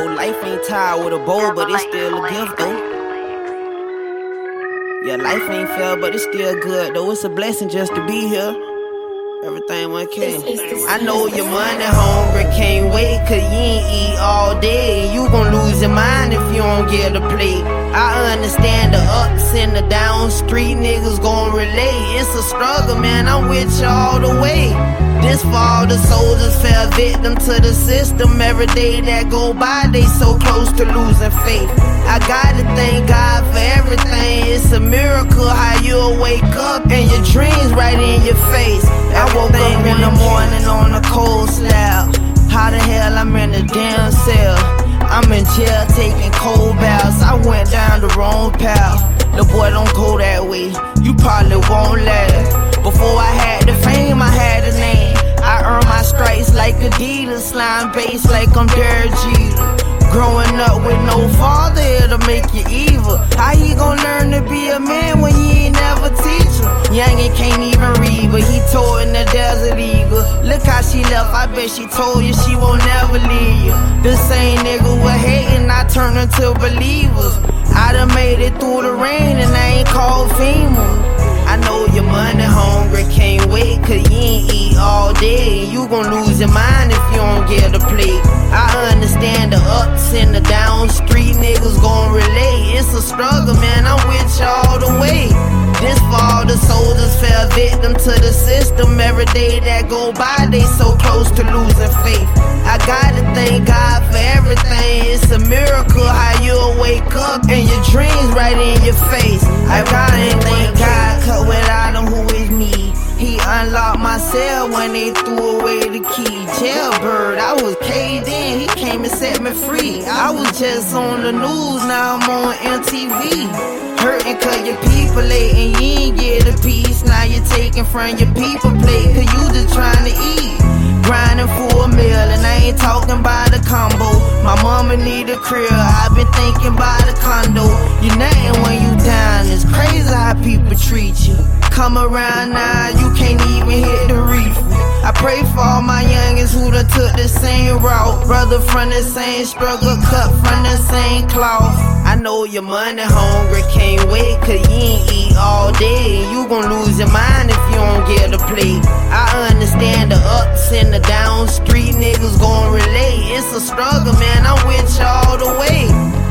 though. Life ain't tied with a bow, but it's still a gift though. Yeah, life ain't fair, but it's still good though. It's a blessing just to be here. Everything one can. I know your money hungry, can't wait, cause you ain't eat all day. You gon' lose your mind if you don't get a plate. I understand the ups and the downs, street niggas gon' relate. It's a struggle, man, I'm with you all the way. This fall, the soldiers fell victim to the system. Every day that go by, they so close to losing faith. I gotta thank God for everything. It's a miracle how you'll wake up and your dreams right in your face. Woke up in the morning on a cold slab. How the hell I'm in a damn cell? I'm in jail taking cold baths. I went down the wrong path. The boy don't go that way. You probably won't last. Before I had the fame, I had a name. I earned my stripes like Adidas, slime base like I'm Derek Jeter. Growing up with no father, it'll make you evil. How he gon' learn to be a man when you ain't never teach him? Young and can't even the desert eagle. Look how she left, I bet she told you she won't never leave you. The same nigga with hating, I turned into believers. I done made it through the rain and I ain't called FEMA. I know your money hungry, can't wait, cause you ain't eat all day. You gon' lose your mind if you don't get a plate. I understand the ups and the downs, street niggas gon' relate. It's a struggle, man, I'm to the system. Every day that go by, they so close to losing faith. I gotta thank God for everything. It's a miracle how you'll wake up and your dreams right in your face. I gotta thank God, cause without him, who is me? He unlocked my cell when they threw away the key. Jailbird, I was caged in, he came and set me free. I was just on the news, now I'm on MTV. Hurting cause your people late and you ain't get a piece. Now you're taking from your people plate cause you just trying to eat. Grinding for a meal and I ain't talking about a combo. My mama need a crib, I've been thinking about a condo. You name when you down, it's crazy how people treat you. Come around now, you can't even hit the reef. I pray for all my youngins who done took the same route. Brother from the same struggle, cut from the same cloth. I know your money hungry, can't wait, cause you ain't eat all day. You gon' lose your mind plate. I understand the ups and the downs, street niggas gon' relate. It's a struggle, man, I'm with you all the way.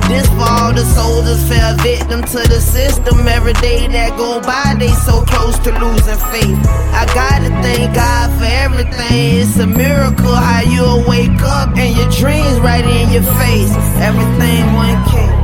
This fall, the soldiers fell victim to the system. Every day that go by, they so close to losing faith. I gotta thank God for everything. It's a miracle how you'll wake up and your dreams right in your face. Everything 1K.